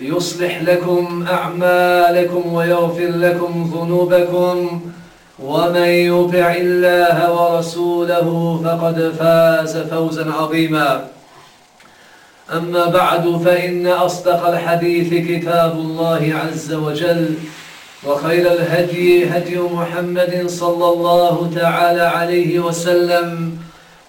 يصلح لكم أعمالكم ويغفر لكم ذنوبكم ومن يطع الله ورسوله فقد فاز فوزا عظيما. أما بعد فإن أصدق الحديث كتاب الله عز وجل وخير الهدي هدي محمد صلى الله تعالى عليه وسلم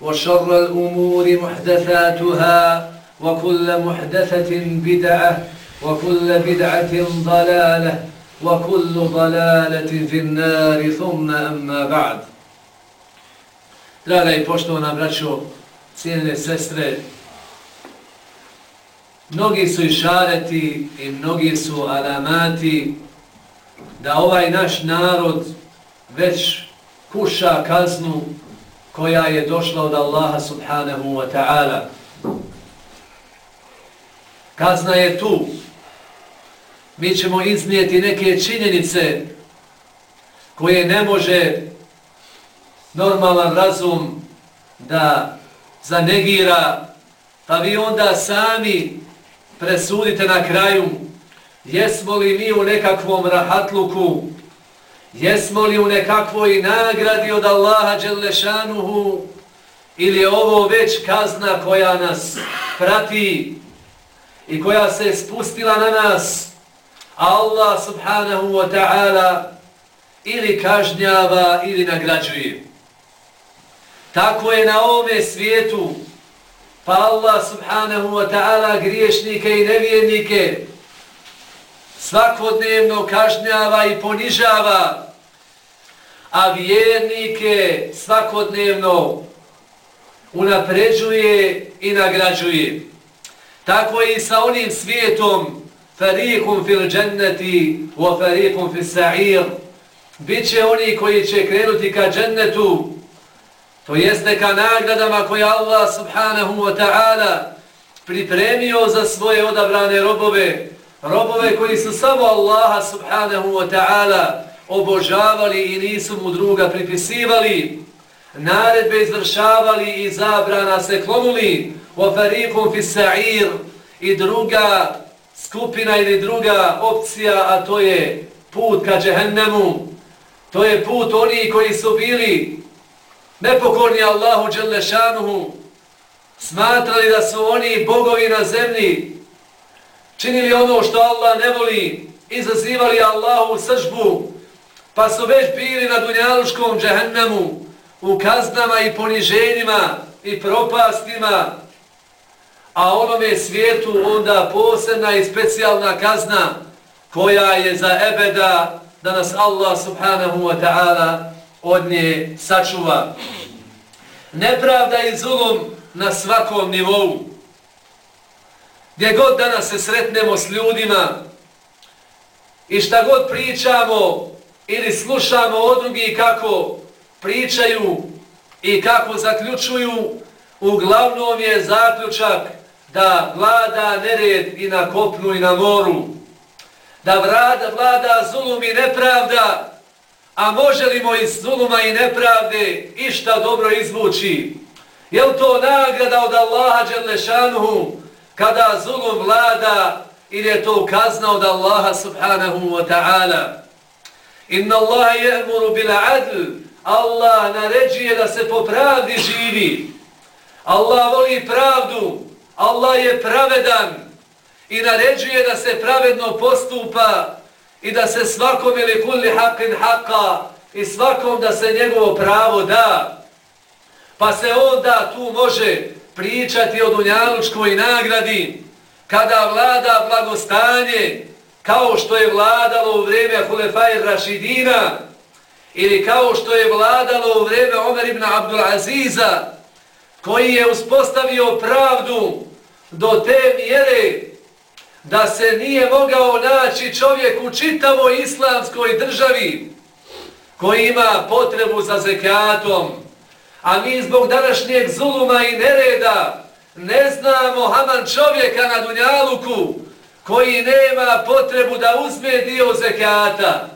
وشر الأمور محدثاتها وكل محدثة بدعة وكل بدعة ضلالة وكل ضلالة في النار ثم أما بعد Draga i poštovana braćo, cijene sestre, mnogi su išareti i mnogi su alamati da ovaj naš narod već kuša kaznu koja je došla od Allaha subhanahu wa ta'ala. Kazna je tu. Mi ćemo iznijeti neke činjenice koje ne može normalan razum da zanegira, pa vi onda sami presudite na kraju jesmo li mi u nekakvom rahatluku, jesmo li u nekakvoj nagradi od Allaha Đelešanuhu ili je ovo već kazna koja nas prati i koja se spustila na nas, Allah subhanahu wa ta'ala ili kažnjava ili nagrađuje. Tako je na ovome svijetu, pa Allah subhanahu wa ta'ala griješnike i nevjernike svakodnevno kažnjava i ponižava, a vjernike svakodnevno unapređuje i nagrađuje. Tako je i sa onim svijetom fariqun fil dženneti wa fariqun fil sa'ir. Biće oni koji će krenuti ka džennetu, to jeste ka nagradama koje Allah subhanahu wa ta'ala pripremio za svoje odabrane robove, robove koji su samo Allaha subhanahu wa ta'ala obožavali i nisu mu druga pripisivali, naredbe izvršavali i zabrana se klonuli, wa farikum fis sa'ir i druga skupina ili druga opcija, a to je put ka džehennemu, to je put oni koji su bili nepokorni Allahu Đelešanuhu, smatrali da su oni bogovi na zemlji, činili ono što Allah ne voli, izazivali Allahu sržbu, pa su već bili na dunjaluškom džehennemu, u kaznama i poniženjima i propastima, a onome svijetu onda posebna i specijalna kazna koja je za ebeda da nas Allah subhanahu wa ta'ala od nje sačuva. Nepravda i zulum na svakom nivou. Gdje god danas se sretnemo s ljudima i šta god pričamo ili slušamo od drugih kako pričaju i kako zaključuju, uglavnom je zaključak da vlada nered i na kopnu i na moru. Da vlada, vlada zulum i nepravda a može li mu iz zuluma i nepravde išta dobro izvući? Je to nagrada od Allaha Đelešanuhu kada zulum vlada ili je to kazna od Allaha subhanahu wa ta'ala? Inna Allaha je'muru bila adl, Allah naređuje da se po pravdi živi. Allah voli pravdu, Allah je pravedan i naređuje da se pravedno postupa i da se svakom ili kulli haqin haqa i svakom da se njegovo pravo da. Pa se onda tu može pričati o Dunjalučkoj nagradi kada vlada blagostanje kao što je vladalo u vreme Hulefaj Rašidina ili kao što je vladalo u vreme Omer ibn Abdul Aziza koji je uspostavio pravdu do te mjere da se nije mogao naći čovjek u čitavoj islamskoj državi koji ima potrebu za zekatom, a mi zbog današnjeg zuluma i nereda ne znamo haman čovjeka na Dunjaluku koji nema potrebu da uzme dio zekata.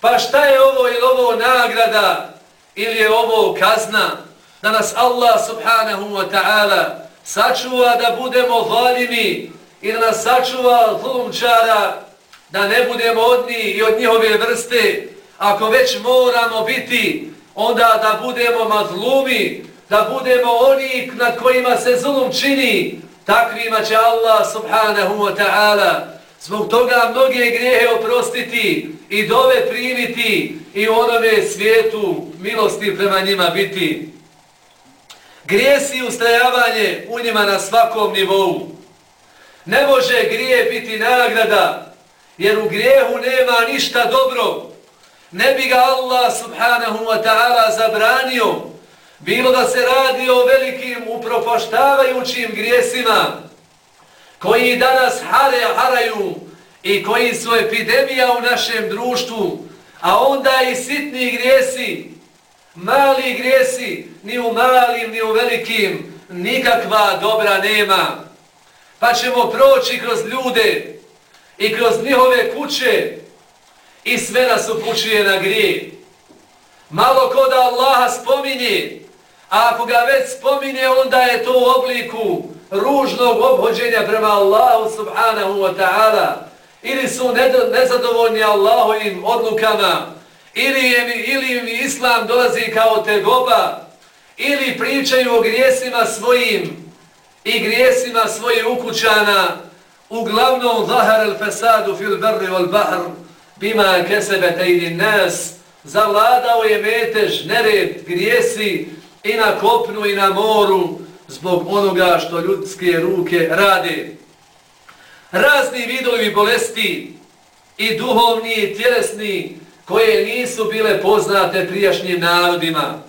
Pa šta je ovo ili ovo nagrada ili je ovo kazna da nas Allah subhanahu wa ta'ala sačuva da budemo valimi i da nas sačuva zulumčara da ne budemo od njih i od njihove vrste ako već moramo biti onda da budemo mazlumi da budemo oni nad kojima se zulum čini takvima će Allah subhanahu wa ta'ala zbog toga mnoge grijehe oprostiti i dove primiti i u onome svijetu milosti prema njima biti. Grijesi ustajavanje u njima na svakom nivou. Ne može grije biti nagrada, jer u grijehu nema ništa dobro. Ne bi ga Allah subhanahu wa ta'ala zabranio, bilo da se radi o velikim upropoštavajućim grijesima, koji danas hare, haraju i koji su epidemija u našem društvu, a onda i sitni grijesi, mali grijesi, ni u malim, ni u velikim, nikakva dobra nema. Pa ćemo proći kroz ljude i kroz njihove kuće i sve nas upućuje na grije. Malo ko da Allaha spominje, a ako ga već spominje, onda je to u obliku ružnog obhođenja prema Allahu subhanahu wa ta'ala, ili su nezadovoljni Allahovim odlukama, ili, je, ili im Islam dolazi kao tegoba, ili pričaju o grijesima svojim, i grijesima svoje ukućana, uglavnom zahar al fesadu fil barri wal bahr, bima kesebe tejdi nas, zavladao je metež, nered, grijesi i na kopnu i na moru, zbog onoga što ljudske ruke rade. Razni vidovi bolesti i duhovni i tjelesni koje nisu bile poznate prijašnjim narodima.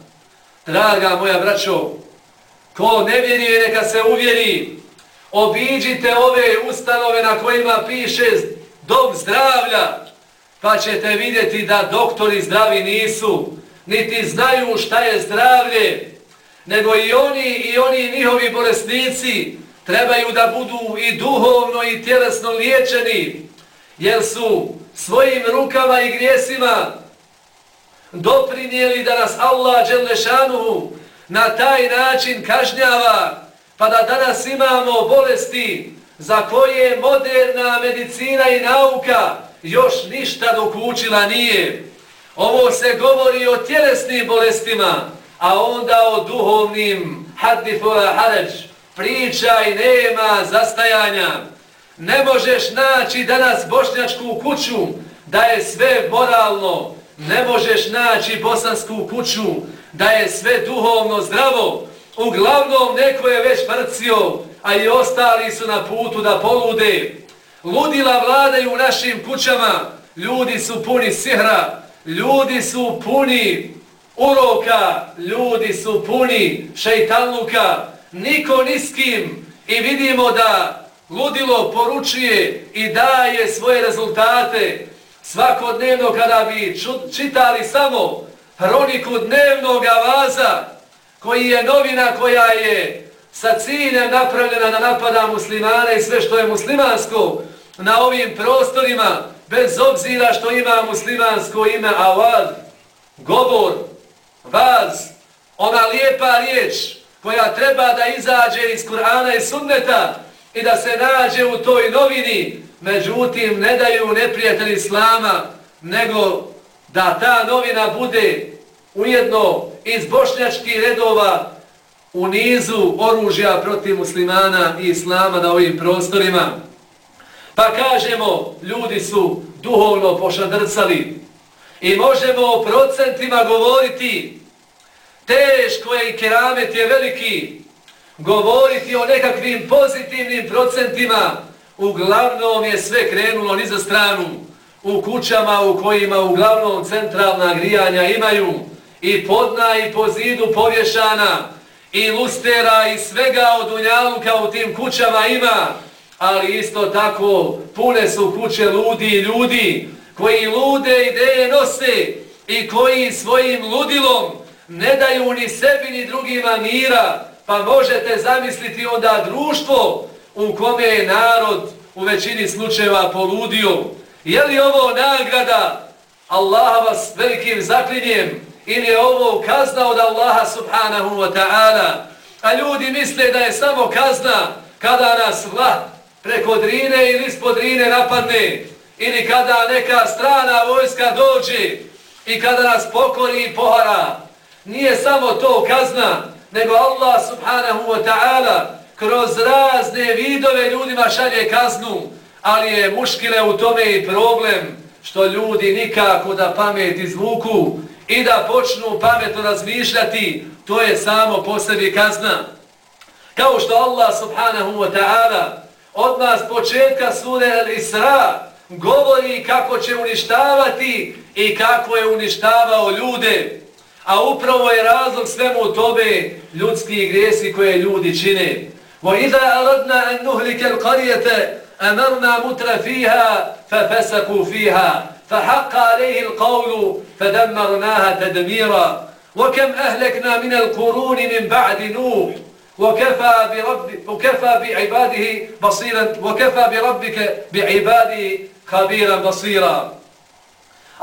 Draga moja braćo, Ko ne vjeruje, neka se uvjeri. Obiđite ove ustanove na kojima piše dom zdravlja, pa ćete vidjeti da doktori zdravi nisu, niti znaju šta je zdravlje, nego i oni i oni njihovi bolesnici trebaju da budu i duhovno i tjelesno liječeni, jer su svojim rukama i grijesima doprinijeli da nas Allah Đelešanuhu na taj način kažnjava, pa da danas imamo bolesti za koje moderna medicina i nauka još ništa dokučila nije. Ovo se govori o tjelesnim bolestima, a onda o duhovnim hadifora haređ. Priča i nema zastajanja. Ne možeš naći danas bošnjačku kuću da je sve moralno. Ne možeš naći bosansku kuću da je sve duhovno zdravo, uglavnom neko je već mrcio, a i ostali su na putu da polude. Ludila vladaju u našim kućama, ljudi su puni sihra, ljudi su puni uroka, ljudi su puni šeitanluka, niko niskim i vidimo da ludilo poručuje i daje svoje rezultate. Svakodnevno kada bi čitali samo hroniku dnevnog vaza, koji je novina koja je sa ciljem napravljena da napada muslimane i sve što je muslimansko na ovim prostorima, bez obzira što ima muslimansko ime avad, govor, vaz, ona lijepa riječ koja treba da izađe iz Kur'ana i sunneta i da se nađe u toj novini, međutim ne daju neprijatelji Islama, nego da ta novina bude ujedno iz bošnjačkih redova u nizu oružja protiv muslimana i Islama na ovim prostorima. Pa kažemo, ljudi su duhovno pošadrcali i možemo o procentima govoriti, teško je i keramet je veliki, govoriti o nekakvim pozitivnim procentima, uglavnom je sve krenulo niza stranu, u kućama u kojima uglavnom centralna grijanja imaju i podna i po zidu povješana i lustera i svega od unjaluka u tim kućama ima, ali isto tako pune su kuće ludi i ljudi koji lude ideje nose i koji svojim ludilom ne daju ni sebi ni drugima mira, pa možete zamisliti onda društvo u kome je narod u većini slučajeva poludio. Je li ovo nagrada Allaha vas velikim zaklinjem ili je ovo kazna od Allaha subhanahu wa ta'ala? A ljudi misle da je samo kazna kada nas vlah preko drine ili ispod drine napadne ili kada neka strana vojska dođe i kada nas pokori i pohara. Nije samo to kazna, nego Allah subhanahu wa ta'ala kroz razne vidove ljudima šalje kaznu, ali je muškile u tome i problem što ljudi nikako da pamet izvuku i da počnu pametno razmišljati, to je samo po sebi kazna. Kao što Allah subhanahu wa ta'ala od nas početka sure Al-Isra govori kako će uništavati i kako je uništavao ljude. A upravo je razlog svemu tobe ljudski grijesi koje ljudi čine. وَإِذَا أَرَدْنَا أَنْ نُهْلِكَ الْقَرْيَةَ أَمَرْنَا مُتْرَ فِيهَا فَفَسَكُوا فِيهَا فَحَقَّ عَلَيْهِ الْقَوْلُ فَدَمَّرْنَاهَا تَدْمِيرًا وَكَمْ أَهْلَكْنَا مِنَ الْقُرُونِ مِنْ بَعْدِ نُوحٍ وكفى برب وكفى بعباده بصيرا وكفى بربك بعباده خبيرا بصيرا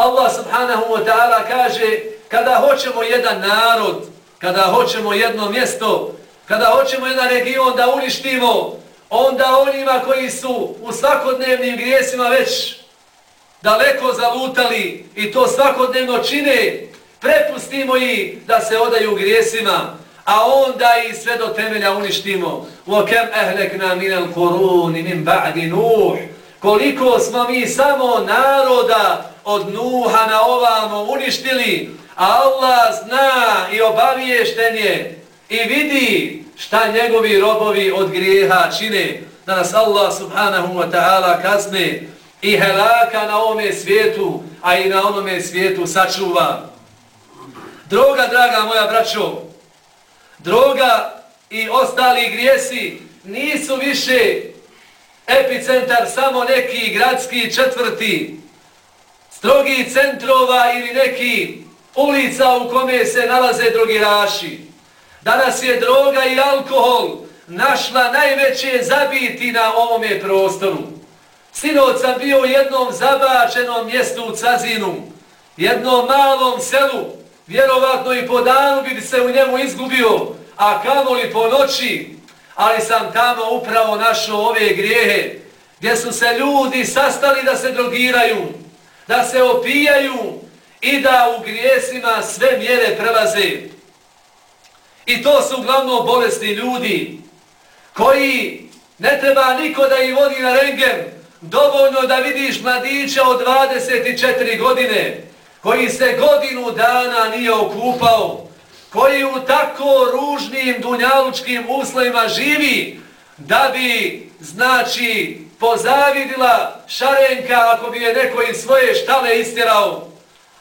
الله سبحانه وتعالى kaže kada hoćemo jedan narod kada hoćemo jedno mjesto kada hoćemo jedan region da uništimo onda onima koji su u svakodnevnim grijesima već daleko zalutali i to svakodnevno čine prepustimo ih da se odaju grijesima a onda i sve do temelja uništimo. وَكَمْ أَهْلَكْنَا مِنَ الْقُرُونِ مِنْ بَعْدِ نُوحِ Koliko smo mi samo naroda od Nuha na ovamo uništili, a Allah zna i obaviješten je i vidi šta njegovi robovi od grijeha čine, da nas Allah subhanahu wa ta'ala kazne i helaka na ovome svijetu, a i na onome svijetu sačuva. Droga, draga moja braćo, droga i ostali grijesi nisu više epicentar samo neki gradski četvrti, strogi centrova ili neki ulica u kome se nalaze drogiraši. Danas je droga i alkohol našla najveće zabiti na ovome prostoru. Sinoć sam bio u jednom zabačenom mjestu u Cazinu, jednom malom selu, vjerovatno i po danu bi se u njemu izgubio, a kamoli po noći, ali sam tamo upravo našao ove grijehe, gdje su se ljudi sastali da se drogiraju, da se opijaju i da u grijesima sve mjere prelaze. I to su uglavnom bolesni ljudi, koji ne treba niko da ih vodi na rengen, dovoljno da vidiš mladića od 24 godine, koji se godinu dana nije okupao, koji u tako ružnim dunjalučkim uslovima živi, da bi, znači, pozavidila šarenka ako bi je neko iz svoje štale istirao,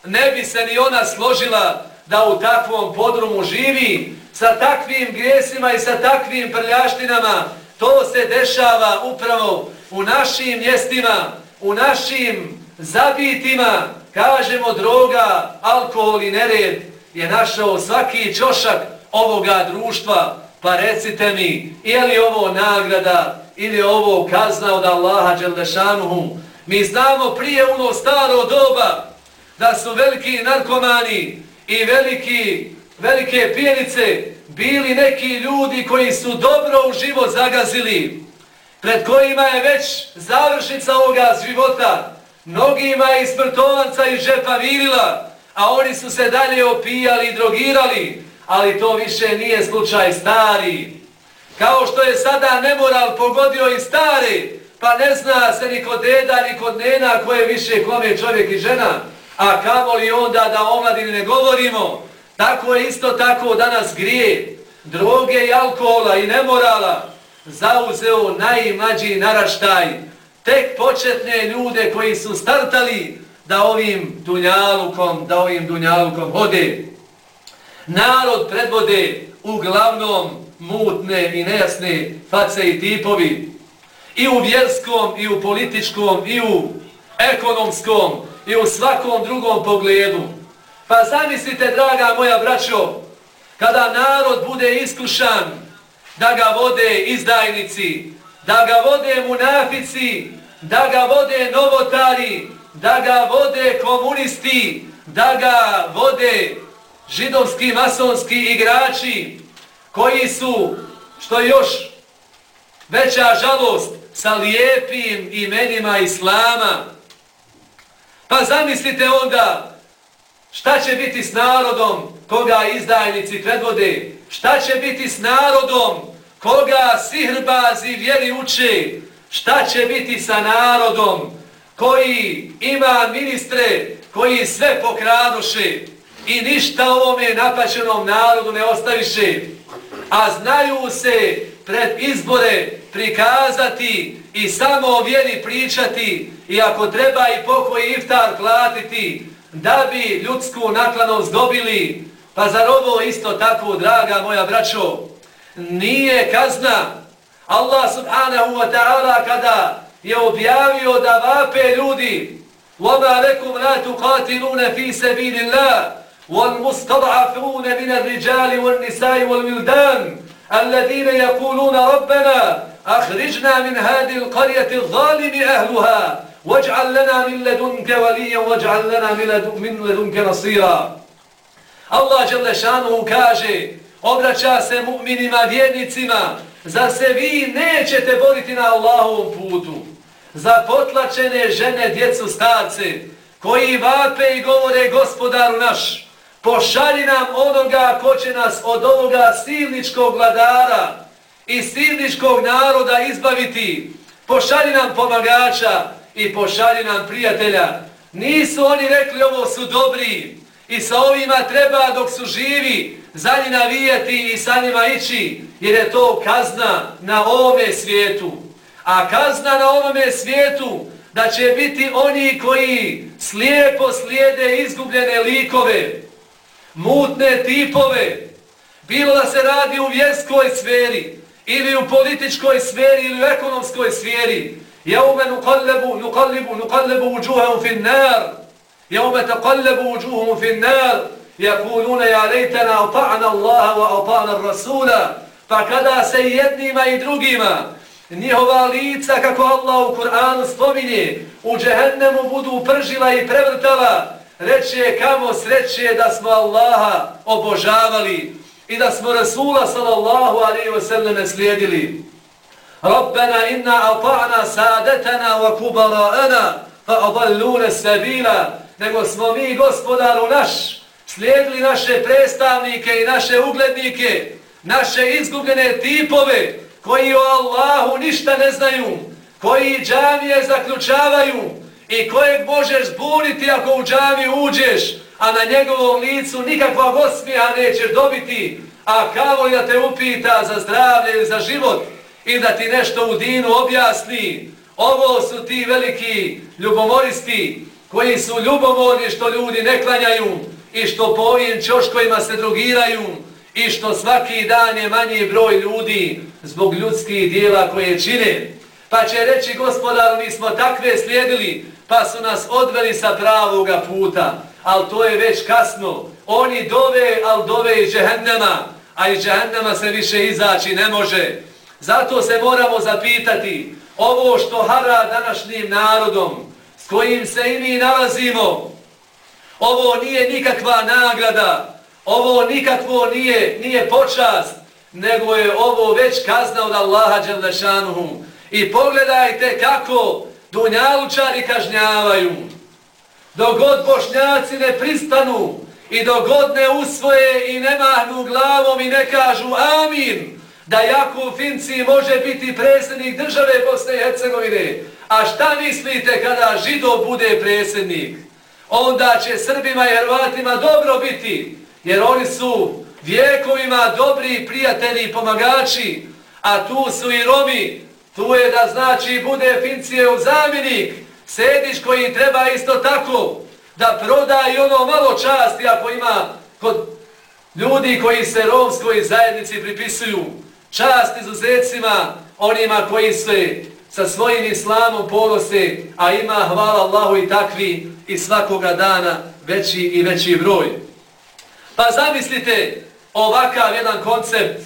ne bi se ni ona složila da u takvom podrumu živi, sa takvim grijesima i sa takvim prljaštinama, to se dešava upravo u našim mjestima, u našim zabitima, kažemo droga, alkohol i nered, je našao svaki čošak ovoga društva, pa recite mi, je li ovo nagrada ili ovo kazna od Allaha Đeldešanuhu, Mi znamo prije ono staro doba da su veliki narkomani i veliki, velike pijenice bili neki ljudi koji su dobro u život zagazili, pred kojima je već završnica ovoga života, mnogima je smrtovanca i žepa virila, a oni su se dalje opijali i drogirali, ali to više nije slučaj stari. Kao što je sada nemoral pogodio i stari, pa ne zna se ni kod deda, ni kod nena koje više kome čovjek i žena, a kamo li onda da o mladini ne govorimo, tako je isto tako danas grije, droge i alkohola i nemorala, zauzeo najmlađi naraštaj, tek početne ljude koji su startali da ovim dunjalukom, da ovim dunjalukom hode. Narod predvode uglavnom mutne i nejasne face i tipovi. I u vjerskom, i u političkom, i u ekonomskom, i u svakom drugom pogledu. Pa zamislite, draga moja braćo, kada narod bude iskušan, da ga vode izdajnici, da ga vode munafici, da ga vode novotari, da ga vode komunisti, da ga vode židovski masonski igrači, koji su, što još veća žalost, sa lijepim imenima Islama. Pa zamislite onda šta će biti s narodom koga izdajnici predvode, šta će biti s narodom koga sihrbazi vjeri uče, šta će biti sa narodom koji ima ministre koji sve pokraduše i ništa ovome napačenom narodu ne ostaviše, a znaju se pred izbore prikazati i samo o vjeri pričati i ako treba i pokoj iftar platiti da bi ljudsku naklanost dobili, pa zar ovo isto tako, draga moja braćo, nije kazna. Allah subhanahu wa ta'ala kada je objavio da vape ljudi وَمَا لَكُمْ لَا تُقَاتِلُونَ فِي سَبِيلِ اللَّهِ وَالْمُسْتَضْعَفُونَ مِنَ الرِّجَالِ وَالنِّسَاءِ وَالْوِلْدَانِ الَّذِينَ يَقُولُونَ رَبَّنَا أَخْرِجْنَا مِنْ هَذِي الْقَرْيَةِ الظَّالِمِ أَهْلُهَا وَاجْعَلْ لَنَا مِنْ لَدُنْكَ وَلِيًّا وَاجْعَلْ لَنَا مِنْ لَدُنْكَ نَصِيرًا Allah Đelešanu kaže, obraća se mu'minima, vjernicima, za se vi nećete boriti na Allahovom putu? Za potlačene žene, djecu, starce, koji vape i govore gospodaru naš, pošalji nam onoga ko će nas od ovoga silničkog vladara i silničkog naroda izbaviti, pošalji nam pomagača i pošalji nam prijatelja. Nisu oni rekli ovo su dobri, I sa ovima treba dok su živi za njih navijati i sa njima ići, jer je to kazna na ovome svijetu. A kazna na ovome svijetu da će biti oni koji slijepo slijede izgubljene likove, mutne tipove, bilo da se radi u vjerskoj sferi, ili u političkoj sferi ili u ekonomskoj sferi. Jeume nukallebu nukallebu nukallebu uđuhem fin nar jeume teqallebu uđuhem fin nar jakuluna ja lejtena ata'na Allaha wa ata'na Rasula pa kada se jednima i drugima njihova lica kako Allah u Kur'anu spominje u džehennemu budu pržila i prevrtala reće kamo sreće da smo Allaha obožavali i da smo Rasula sallallahu alaihi wa sallam slijedili. Rabbena inna ata'na sadetana wa kubara'ana fa adallune sabila. Nego smo mi, gospodaru naš, slijedili naše predstavnike i naše uglednike, naše izgubljene tipove, koji o Allahu ništa ne znaju, koji džamije zaključavaju i kojeg možeš zbuniti ako u džamiju uđeš, a na njegovom licu nikakva osmija nećeš dobiti, a kao da te upita za zdravlje ili za život i da ti nešto u dinu objasni. Ovo su ti veliki ljubomoristi, koji su ljubomorni što ljudi ne klanjaju i što po ovim čoškojima se drugiraju i što svaki dan je manji broj ljudi zbog ljudskih dijela koje čine. Pa će reći gospodar, mi smo takve slijedili, pa su nas odveli sa pravoga puta. Ali to je već kasno. Oni dove, ali dove iz džehennema, a iz džehennema se više izaći ne može. Zato se moramo zapitati, ovo što hara današnjim narodom, s kojim se i mi nalazimo. Ovo nije nikakva nagrada, ovo nikakvo nije, nije počast, nego je ovo već kazna od Allaha Đelešanuhu. I pogledajte kako dunjalučari kažnjavaju. Dogod bošnjaci ne pristanu i dogod ne usvoje i ne mahnu glavom i ne kažu amin, da Jakub Finci može biti predsjednik države Bosne i Hercegovine. A šta mislite kada židov bude predsjednik? Onda će Srbima i Hrvatima dobro biti, jer oni su vjekovima dobri prijatelji i pomagači, a tu su i Romi, tu je da znači bude Fincije u zamjenik, sediš koji treba isto tako da proda i ono malo časti ako ima kod ljudi koji se romskoj zajednici pripisuju čast izuzetcima onima koji se sa svojim islamom ponose, a ima hvala Allahu i takvi i svakoga dana veći i veći broj. Pa zamislite ovakav jedan koncept,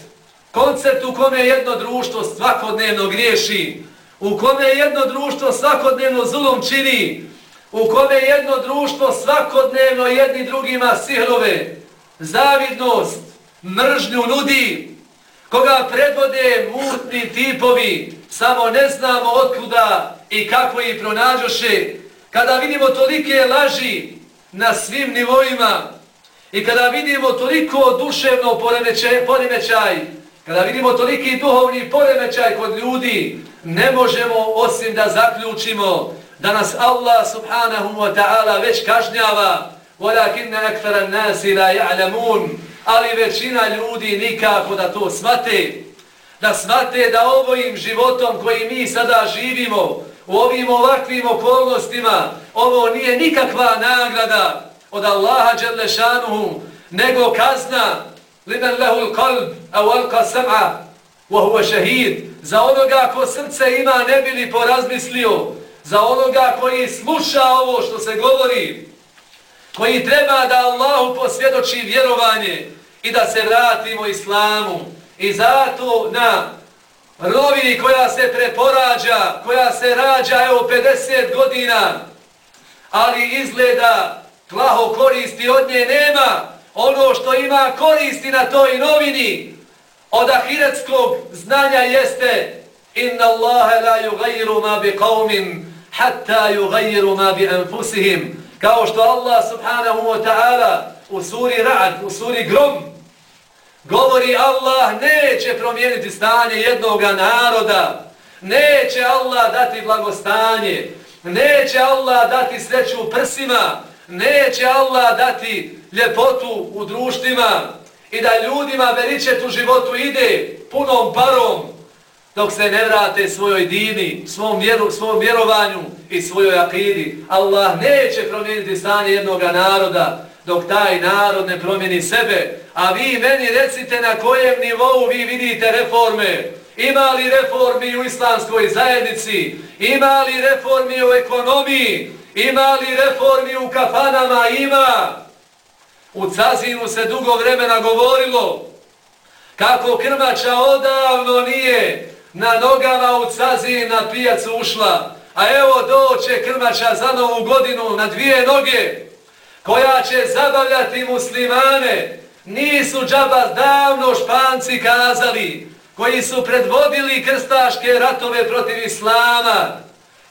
koncept u kome jedno društvo svakodnevno griješi, u kome jedno društvo svakodnevno zulom čini, u kome jedno društvo svakodnevno jedni drugima sihrove, zavidnost, mržnju nudi, koga predvode mutni tipovi, samo ne znamo otkuda i kako ih pronađoše, kada vidimo tolike laži na svim nivoima i kada vidimo toliko duševno poremećaj, kada vidimo toliki duhovni poremećaj kod ljudi, ne možemo osim da zaključimo da nas Allah subhanahu wa ta'ala već kažnjava وَلَكِنَّ أَكْثَرَ النَّاسِ لَا يَعْلَمُونَ ali većina ljudi nikako da to svate, da svate da ovim životom koji mi sada živimo, u ovim ovakvim okolnostima, ovo nije nikakva nagrada od Allaha Đelešanuhu, nego kazna limen lehu القلب a walqa sam'a, wa huwa za onoga ko srce ima ne bi li porazmislio, za onoga koji sluša ovo što se govori, koji treba da Allahu posvjedoči vjerovanje i da se vratimo islamu. I zato na rovini koja se preporađa, koja se rađa evo 50 godina, ali izgleda plaho koristi od nje nema, ono što ima koristi na toj novini od ahiretskog znanja jeste inna Allahe la yugayiru ma bi qavmin hatta yugayiru ma bi anfusihim. Kao što Allah subhanahu wa ta'ala u suri Ra'd, u suri Grom govori Allah neće promijeniti stanje jednog naroda neće Allah dati blagostanje neće Allah dati sreću u prsima neće Allah dati ljepotu u društvima i da ljudima veričet u životu ide punom parom dok se ne vrate svojoj dini, svom, vjeru, svom vjerovanju i svojoj akidi. Allah neće promijeniti stanje jednog naroda dok taj narod ne promijeni sebe. A vi meni recite na kojem nivou vi vidite reforme. Ima li reformi u islamskoj zajednici? Ima li reformi u ekonomiji? Ima li reformi u kafanama? Ima. U Cazinu se dugo vremena govorilo kako krmača odavno nije na nogama u Cazin na pijacu ušla. A evo doće krmača za novu godinu na dvije noge koja će zabavljati muslimane. Nisu džaba davno španci kazali koji su predvodili krstaške ratove protiv islama.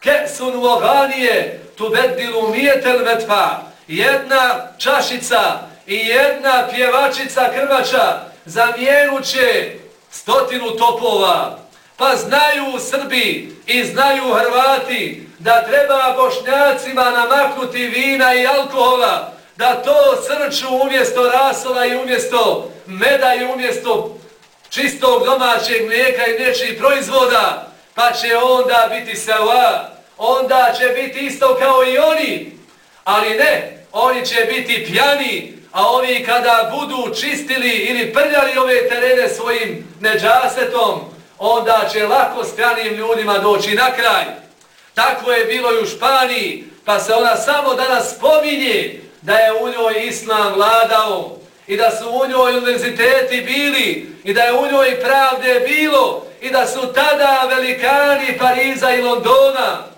Kesun vohanije tu bedilu mijetel metfa, jedna čašica i jedna pjevačica krvača zamijenuće stotinu topova. Pa znaju Srbi i znaju Hrvati da treba bošnjacima namaknuti vina i alkohola, da to srču umjesto rasola i umjesto meda i umjesto čistog domaćeg mlijeka i nečih proizvoda, pa će onda biti sava onda će biti isto kao i oni. Ali ne, oni će biti pjani, a ovi kada budu čistili ili prljali ove terene svojim neđasetom, onda će lako s pjanim ljudima doći na kraj. Tako je bilo i u Španiji, pa se ona samo danas spominje da je u njoj islam vladao i da su u njoj univerziteti bili i da je u njoj pravde bilo i da su tada velikani Pariza i Londona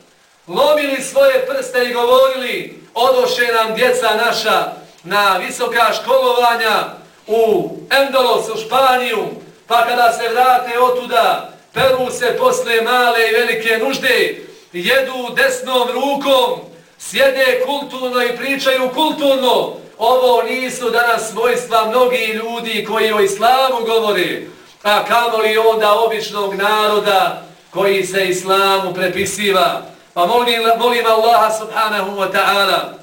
lomili svoje prste i govorili odoše nam djeca naša na visoka školovanja u Endolos, u Španiju, pa kada se vrate otuda, peru se posle male i velike nužde, jedu desnom rukom, sjede kulturno i pričaju kulturno. Ovo nisu danas svojstva mnogi ljudi koji o islamu govori, a kamo li onda običnog naroda koji se islamu prepisiva. Pa molim, molim Allaha subhanahu wa ta'ala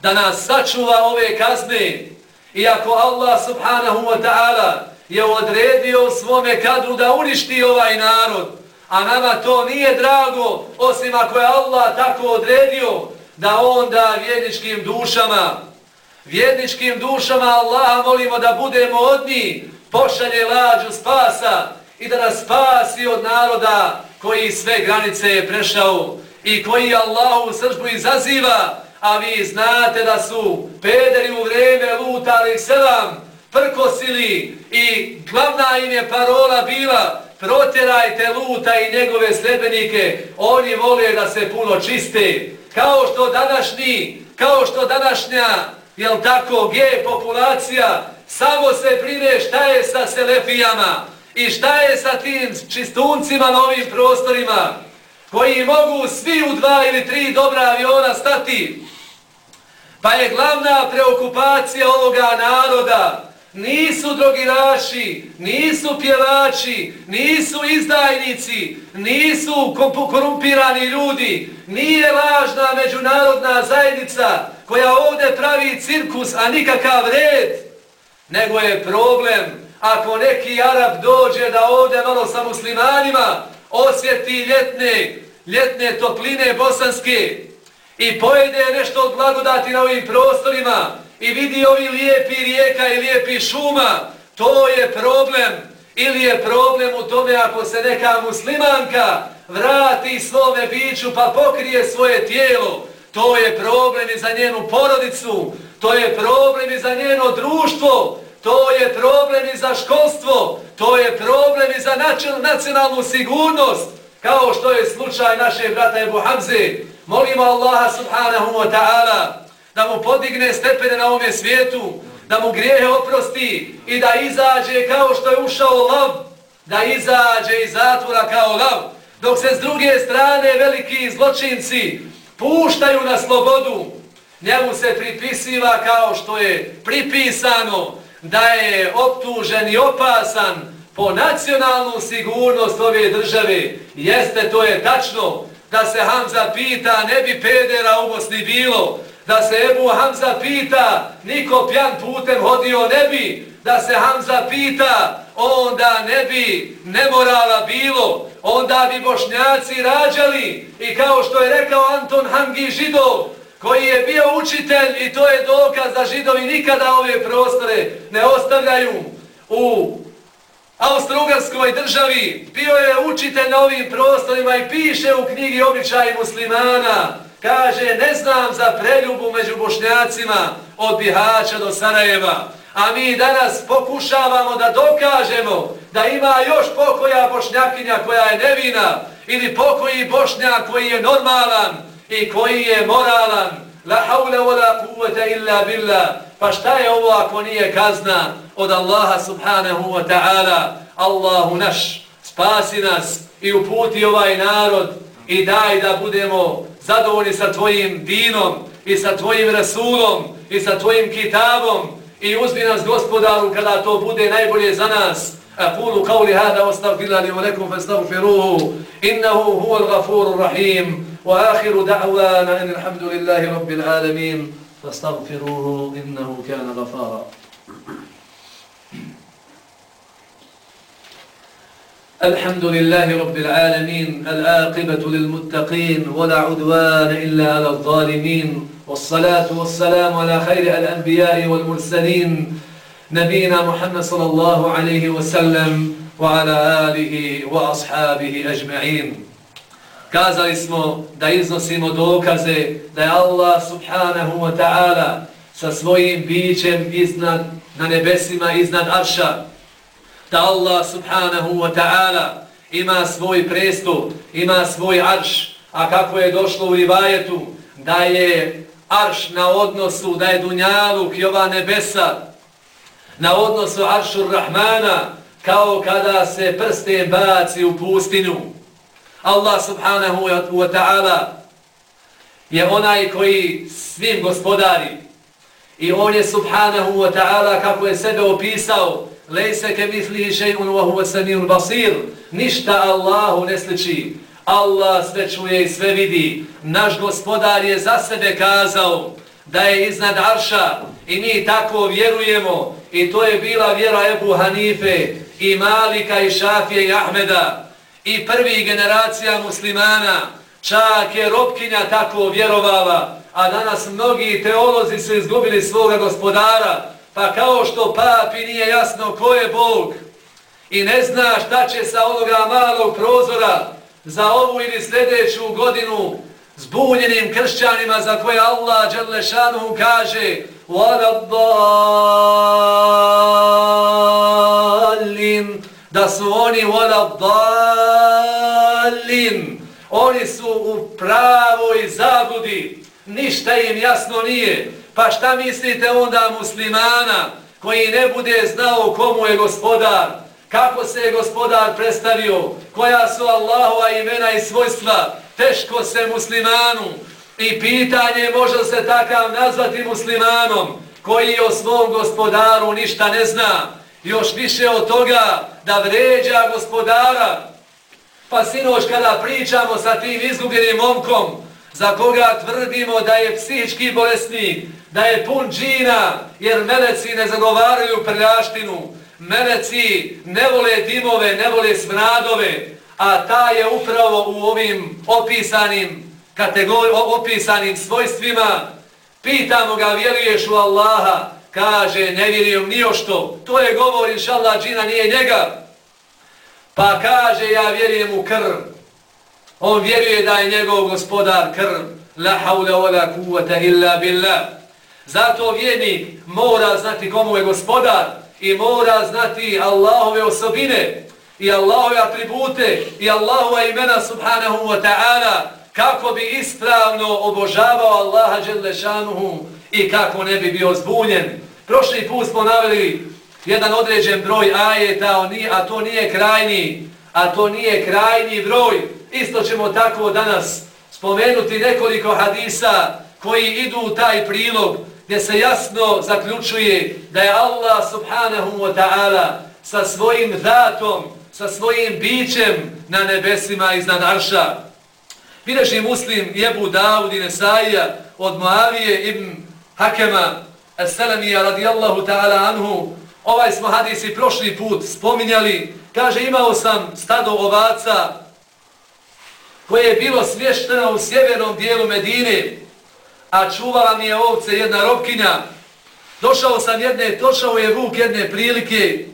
da nas sačuva ove kazne, iako Allah subhanahu wa ta'ala je odredio svome kadru da uništi ovaj narod, a nama to nije drago, osim ako je Allah tako odredio, da onda vjedničkim dušama, vjedničkim dušama Allaha molimo da budemo od njih, pošalje lađu spasa i da nas spasi od naroda koji sve granice je prešao i koji Allahu sržbu izaziva, a vi znate da su pederi u vreme luta ali selam prkosili i glavna im je parola bila protjerajte luta i njegove sredbenike, oni vole da se puno čiste, kao što današnji, kao što današnja, jel tako, ge populacija, samo se brine šta je sa selefijama i šta je sa tim čistuncima na ovim prostorima, koji mogu svi u dva ili tri dobra aviona stati, Pa je glavna preokupacija ovoga naroda. Nisu drogiraši, nisu pjevači, nisu izdajnici, nisu korumpirani ljudi, nije lažna međunarodna zajednica koja ovdje pravi cirkus, a nikakav red, nego je problem ako neki Arab dođe da ovdje malo sa muslimanima osvjeti ljetne, ljetne topline bosanske, i pojede nešto od blagodati na ovim prostorima i vidi ovi lijepi rijeka i lijepi šuma, to je problem. Ili je problem u tome ako se neka muslimanka vrati svome biću pa pokrije svoje tijelo, to je problem i za njenu porodicu, to je problem i za njeno društvo, to je problem i za školstvo, to je problem i za nacionalnu sigurnost, kao što je slučaj naše brata Ebu Hamze, Molimo Allaha subhanahu wa ta'ala da mu podigne stepene na ovome svijetu, da mu grijehe oprosti i da izađe kao što je ušao lav, da izađe iz zatvora kao lav, dok se s druge strane veliki zločinci puštaju na slobodu, njemu se pripisiva kao što je pripisano da je optužen i opasan po nacionalnu sigurnost ove države. Jeste, to je tačno, da se Hamza pita, ne bi pedera u Bosni bilo, da se Ebu Hamza pita, niko pjan putem hodio ne bi, da se Hamza pita, onda ne bi nemorala bilo, onda bi bošnjaci rađali. I kao što je rekao Anton Hangi Židov, koji je bio učitelj i to je dokaz da židovi nikada ove prostore ne ostavljaju. U Austro-Ugarskoj državi, bio je učitelj na ovim prostorima i piše u knjigi običaj muslimana, kaže, ne znam za preljubu među bošnjacima od Bihaća do Sarajeva, a mi danas pokušavamo da dokažemo da ima još pokoja bošnjakinja koja je nevina ili pokoji bošnjak koji je normalan i koji je moralan. La haule wa la kuvvete illa billah. Pa šta je ovo ako nije kazna od Allaha subhanahu wa ta'ala? Allahu naš, spasi nas i uputi ovaj narod i daj da budemo zadovoljni sa tvojim dinom i sa tvojim rasulom i sa tvojim kitabom i uzmi nas gospodaru kada to bude najbolje za nas. أقول قولي هذا واستغفر لي ولكم فاستغفروه إنه هو الغفور الرحيم وآخر دعوانا أن الحمد لله رب العالمين. فاستغفروه إنه كان غفارا. الحمد لله رب العالمين الآقبة للمتقين ولا عدوان إلا على الظالمين. والصلاة والسلام على خير الأنبياء والمرسلين. نبينا محمد صلى الله عليه وسلم وعلى آله وأصحابه أجمعين. Kazali smo da iznosimo dokaze da je Allah subhanahu wa ta'ala sa svojim bićem iznad, na nebesima iznad arša. Da Allah subhanahu wa ta'ala ima svoj prestup, ima svoj arš, A kako je došlo u rivajetu da je arš na odnosu, da je dunjaluk i ova nebesa na odnosu aršu Rahmana kao kada se prste baci u pustinu. Allah subhanahu wa ta'ala je onaj koji svim gospodari. I on je subhanahu wa ta'ala kako je sebe opisao lejse ke mislihi še'un wa huwa samir basir. Ništa Allahu ne sliči. Allah sve čuje i sve vidi. Naš gospodar je za sebe kazao da je iznad arša i mi tako vjerujemo. I to je bila vjera Ebu Hanife i Malika i Šafije i Ahmeda i prvi generacija muslimana čak je Robkinja tako vjerovala a danas mnogi teolozi su izgubili svoga gospodara pa kao što papi nije jasno ko je Bog i ne zna šta će sa onoga malog prozora za ovu ili sljedeću godinu zbunjenim kršćanima za koje Allah Đerlešanu kaže وَلَضَّالِّن da su oni vola dalin. Oni su u pravoj zabudi. Ništa im jasno nije. Pa šta mislite onda muslimana koji ne bude znao komu je gospodar? Kako se je gospodar predstavio? Koja su Allahova imena i svojstva? Teško se muslimanu. I pitanje može se takav nazvati muslimanom koji o svom gospodaru ništa ne zna. Još više od toga da vređa gospodara. Pa sinoć kada pričamo sa tim izgubljenim momkom za koga tvrdimo da je psihički bolesnik, da je pun džina jer meleci ne zagovaraju prljaštinu, meleci ne vole dimove, ne vole smradove, a ta je upravo u ovim opisanim kategori, opisanim svojstvima. Pitamo ga, vjeruješ u Allaha? Kaže, ne vjerujem ni što. To je govor, inša Allah, džina nije njega. Pa kaže, ja vjerujem u krv. On vjeruje da je njegov gospodar krv. La haule ola kuvata illa billah. Zato vjernik mora znati komu je gospodar i mora znati Allahove osobine i Allahove atribute i Allahova imena subhanahu wa ta'ala kako bi ispravno obožavao Allaha dželle šanuhu i kako ne bi bio zbunjen. Prošli put smo naveli jedan određen broj ajeta, a to nije krajni, a to nije krajni broj. Isto ćemo tako danas spomenuti nekoliko hadisa koji idu u taj prilog gdje se jasno zaključuje da je Allah subhanahu wa ta'ala sa svojim zatom sa svojim bićem na nebesima iznad Arša. Bileži muslim Jebu Dawud i Nesaija od Moavije ibn Hakema Eselemija radijallahu ta'ala anhu. Ovaj smo hadisi prošli put spominjali. Kaže imao sam stado ovaca koje je bilo smješteno u sjevernom dijelu Medine, a čuvala mi je ovce jedna robkinja. Došao sam jedne, došao je vuk jedne prilike,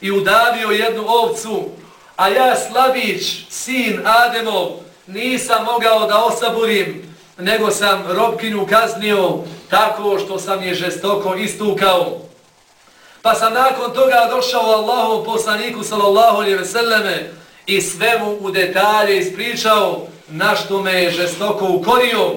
i udavio jednu ovcu, a ja slabić, sin Ademov, nisam mogao da osaburim, nego sam robkinu kaznio tako što sam je žestoko istukao. Pa sam nakon toga došao Allahom poslaniku sallallahu alaihi veselleme i sve mu u detalje ispričao na što me je žestoko ukorio.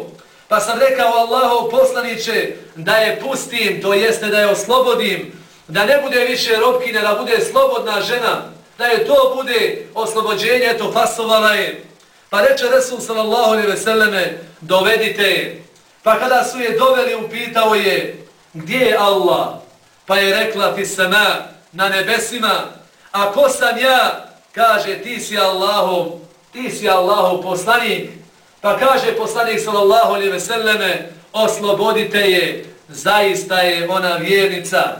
Pa sam rekao Allahov poslaniće da je pustim, to jeste da je oslobodim, da ne bude više robkine, da bude slobodna žena, da je to bude oslobođenje, to pasovala je. Pa reče Resul sallallahu alaihi ve selleme, dovedite je. Pa kada su je doveli, upitao je, gdje je Allah? Pa je rekla, ti sama, na nebesima, a ko sam ja? Kaže, ti si Allahov, ti si Allahov poslanik. Pa kaže poslanik sallallahu alaihi ve selleme, oslobodite je, zaista je ona vjernica.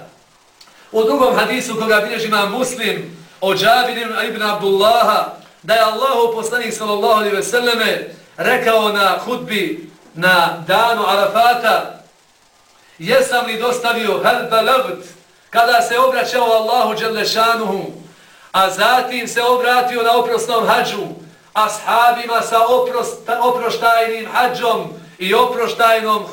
U drugom hadisu koga bilježi ima muslim o Džabirin ibn Abdullaha da je Allahu poslanik sallallahu alaihi ve selleme rekao na hudbi na danu Arafata jesam li dostavio hel balagt kada se obraćao Allahu Đelešanuhu a zatim se obratio na oprosnom hađu ashabima sa oprost, oproštajnim hađom i oproštajnom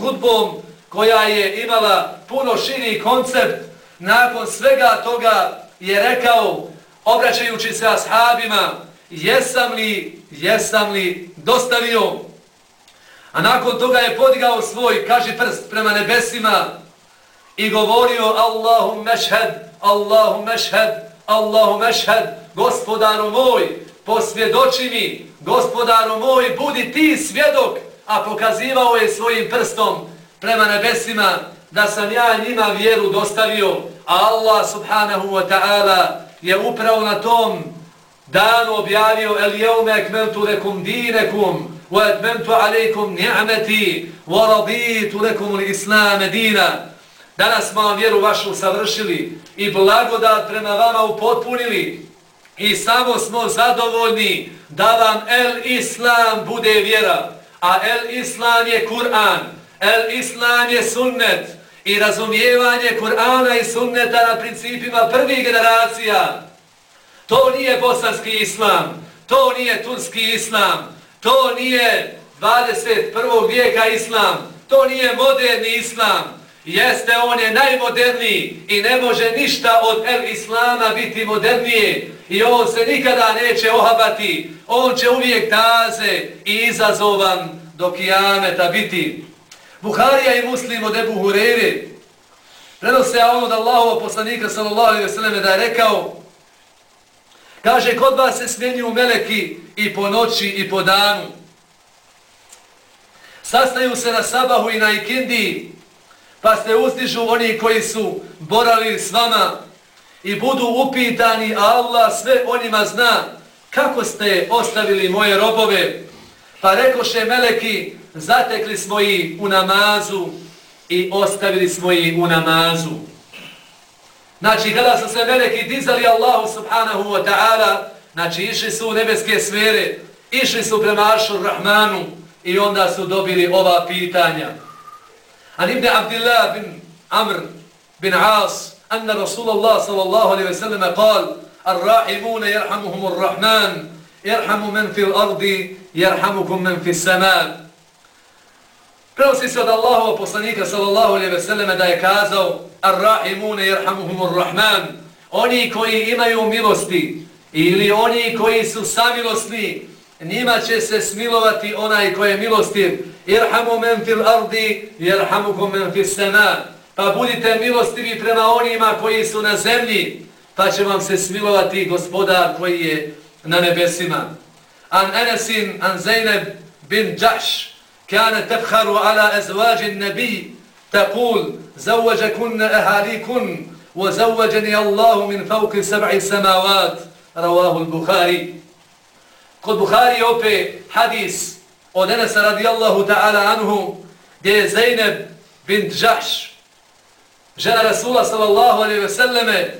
hudbom koja je imala puno širi koncept nakon svega toga je rekao, obraćajući se ashabima, jesam li, jesam li dostavio, a nakon toga je podigao svoj, kaže prst, prema nebesima i govorio Allahum mešhed, Allahum mešhed, Allahum mešhed, gospodaru moj, posvjedoči mi, gospodaru moj, budi ti svjedok, a pokazivao je svojim prstom prema nebesima da sam ja njima vjeru dostavio, a Allah subhanahu wa ta'ala je upravo na tom danu objavio el jeume ekmentu lekum dinekum wa etmentu alejkum ni'meti wa raditu lekum li islame dina. Danas smo vam vjeru vašu savršili i blagodat prema vama upotpunili i samo smo zadovoljni da vam el islam bude vjera. A el islam je Kur'an, el islam je sunnet i razumijevanje Kur'ana i sunneta na principima prvih generacija. To nije bosanski islam, to nije turski islam, to nije 21. vijeka islam, to nije moderni islam. Jeste, on je najmoderniji i ne može ništa od el islama biti modernije i on se nikada neće ohabati. On će uvijek taze i izazovan do kijameta biti. Buharija i muslim od Ebu Hureyri prenose ono da Allahova poslanika sallallahu alaihi ve selleme da je rekao kaže kod vas se smjenju meleki i po noći i po danu. Sastaju se na sabahu i na ikindiji pa se uzdižu oni koji su borali s vama i budu upitani, a Allah sve onima zna kako ste ostavili moje robove. Pa rekoše meleki, zatekli smo ih u namazu i ostavili smo ih u namazu. Znači, kada su se meleki dizali Allahu subhanahu wa ta'ala, znači, išli su u nebeske svere, išli su prema Ašur Rahmanu i onda su dobili ova pitanja. An ibn Abdillah bin Amr bin As, anna Rasulullah sallallahu alaihi ve selleme kal, Ar-ra'imune jerhamuhumur Rahman, jerhamu men fil ardi, jerhamukum men fil samad. Prenosi se od Allahova poslanika sallallahu alejhi ve selleme da je kazao Ar-Rahimun yerhamuhumur Rahman oni koji imaju milosti ili oni koji su samilosni njima će se smilovati onaj koji je milostiv irhamu men fil ardi, yerhamukum men fis sama." Pa budite milostivi prema onima koji su na zemlji, pa će vam se smilovati gospodar koji je na nebesima. An Anas an Zainab bin Jahsh كان تبخر على أزواج النبي تقول زوجكن أهاليكن وزوجني الله من فوق سبع سماوات رواه البخاري قد بخاري أوبي حديث od Enesa radijallahu ta'ala anhu, gdje je Zeynep bint Žaš, žena Rasula sallallahu alaihi ve selleme,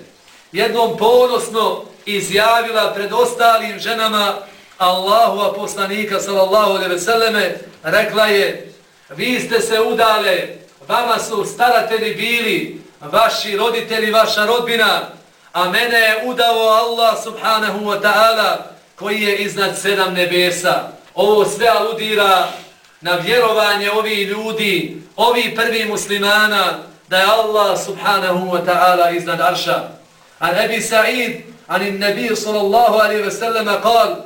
jednom ponosno izjavila pred ostalim ženama Allahu a poslanika sallallahu alaihi ve selleme, rekla je, vi ste se udale, vama su staratelji bili, vaši roditelji, vaša rodbina, a mene je udao Allah subhanahu wa ta'ala, koji je iznad sedam nebesa. Ovo sve aludira na vjerovanje ovi ljudi, ovi prvi muslimana, da je Allah subhanahu wa ta'ala iznad arša. A Ebi Sa'id, an in nebi sallallahu alaihi ve selleme kal,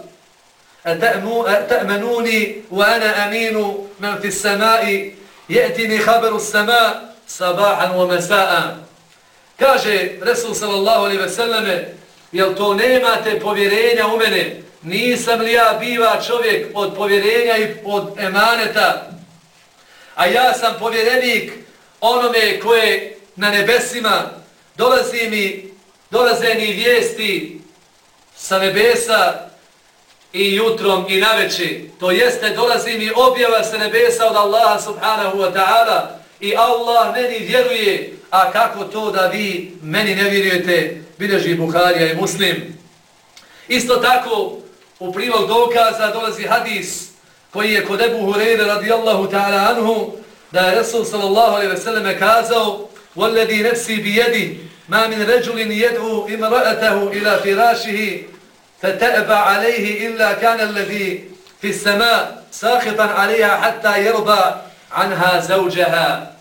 أتأمنوني وأنا أمين من في السماء يأتني خبر السماء صباحا ومساء kaže Resul sallallahu alaihi ve selleme jel to nemate povjerenja u mene nisam li ja biva čovjek od povjerenja i od emaneta, a ja sam povjerenik onome koje na nebesima dolazi mi, dolaze mi vijesti sa nebesa i jutrom i naveći. To jeste, dolazi mi objava sa nebesa od Allaha subhanahu wa ta'ala i Allah meni vjeruje, a kako to da vi meni ne vjerujete, bilježi Buharija i Muslim. Isto tako, u prilog dokaza dolazi hadis koji je kod Ebu Hureyre radijallahu ta'ala anhu da je Resul sallallahu alaihi ve selleme kazao وَالَّذِي نَفْسِي بِيَدِي مَا مِنْ رَجُلٍ يَدْعُ إِمْرَأَتَهُ إِلَى فِرَاشِهِ فَتَأْبَ عَلَيْهِ إِلَّا كَانَ الَّذِي فِي السَّمَاءِ سَاخِطًا عَلَيْهَا حَتَّى يَرْضَى عَنْهَا زَوْجَهَا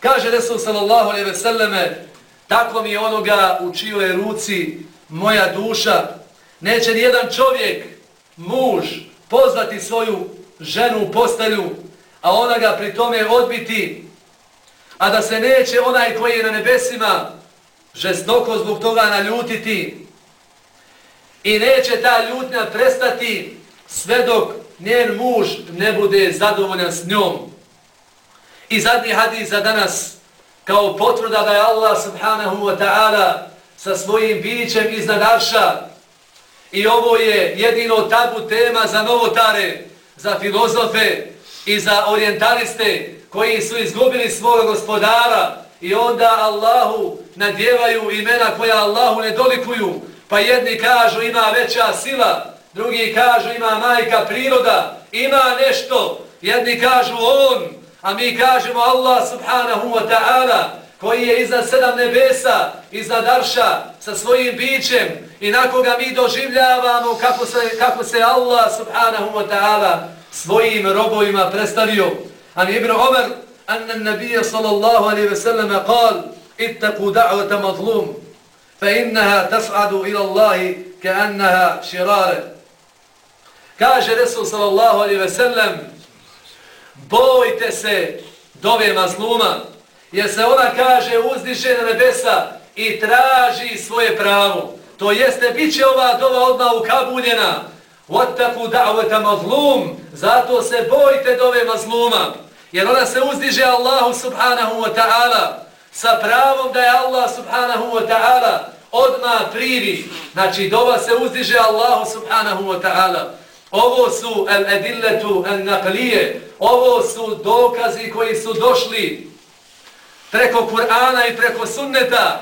Kaže Resul sallallahu alaihi ve selleme tako mi onoga u čijoj ruci moja duša neće ni jedan čovjek muž, pozvati svoju ženu u postelju, a ona ga pri tome odbiti, a da se neće onaj koji je na nebesima žestoko zbog toga naljutiti i neće ta ljutnja prestati sve dok njen muž ne bude zadovoljan s njom. I zadnji hadis za danas kao potvrda da je Allah subhanahu wa ta'ala sa svojim bićem iznad arša. I ovo je jedino tabu tema za novotare, za filozofe i za orientaliste koji su izgubili svog gospodara. I onda Allahu nadjevaju imena koja Allahu ne dolikuju, pa jedni kažu ima veća sila, drugi kažu ima majka priroda, ima nešto, jedni kažu on, a mi kažemo Allah subhanahu wa ta'ala, koji je iznad sedam nebesa, iznad arša, sa svojim bićem, i na koga mi doživljavamo kako se, kako se Allah subhanahu wa ta'ala svojim robovima predstavio. An ibn Omer, anna nabija sallallahu alaihi ve sellem kal, ittaku da'vata mazlum, fa innaha tas'adu ila Allahi ka annaha širare. Kaže Resul sallallahu alaihi ve sellem, bojte se dove mazluma, jer se ona kaže uzdiše na nebesa i traži svoje pravo. To jeste, bit će ova dova odmah ukabuljena. Wattaku da'wata mazlum. Zato se bojte dove mazluma. Jer ona se uzdiže Allahu subhanahu wa ta'ala sa pravom da je Allah subhanahu wa ta'ala odma privi. Znači, dova se uzdiže Allahu subhanahu wa ta'ala. Ovo su el-edilletu el-naqlije. Ovo su dokazi koji su došli preko Kur'ana i preko sunneta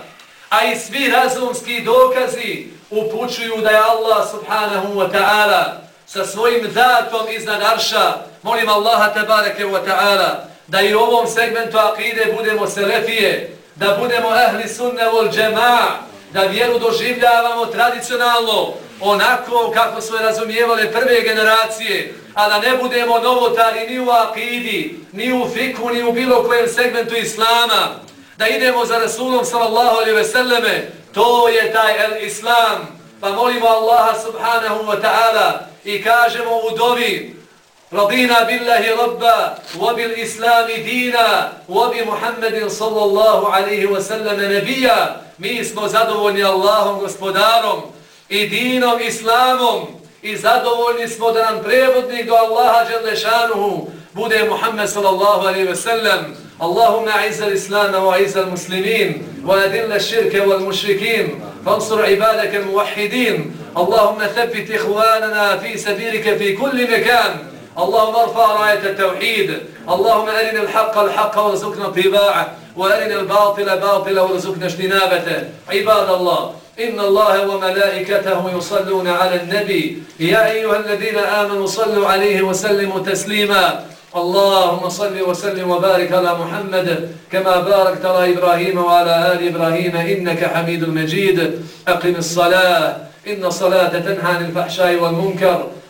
a i svi razumski dokazi upućuju da je Allah subhanahu wa ta'ala sa svojim datom iznad arša, molim Allaha tabareke wa ta'ala, da i u ovom segmentu akide budemo selefije, da budemo ahli sunne vol džema'a, da vjeru doživljavamo tradicionalno, onako kako su razumijevale prve generacije, a da ne budemo novotari ni u akidi, ni u fiku, ni u bilo kojem segmentu islama, da idemo za Rasulom sallallahu alaihi ve selleme, to je taj el islam. Pa molimo Allaha subhanahu wa ta'ala i kažemo u dovi, Radina billahi rabba, wa bil islami dina, wa bi Muhammedin sallallahu alaihi wa sallam nebija. Mi smo zadovoljni Allahom gospodarom i dinom islamom i zadovoljni smo da nam prevodnik do Allaha Đelešanuhu bude Muhammed sallallahu alaihi wa sallam. اللهم اعز الإسلام واعز المسلمين وأذل الشرك والمشركين فانصر عبادك الموحدين اللهم ثبت إخواننا في سبيلك في كل مكان اللهم ارفع راية التوحيد. اللهم أرنا الحق الحق وارزقنا اتباعه وأرنا الباطل باطلا وارزقنا اجتنابته. عباد الله إن الله وملائكته يصلون على النبي. يا أيها الذين آمنوا صلوا عليه وسلموا تسليما. اللهم صل وسلم وبارك على محمد كما باركت على إبراهيم وعلى آل إبراهيم إنك حميد مجيد. أقم الصلاة. إن الصلاة تنهى عن الفحشاء والمنكر.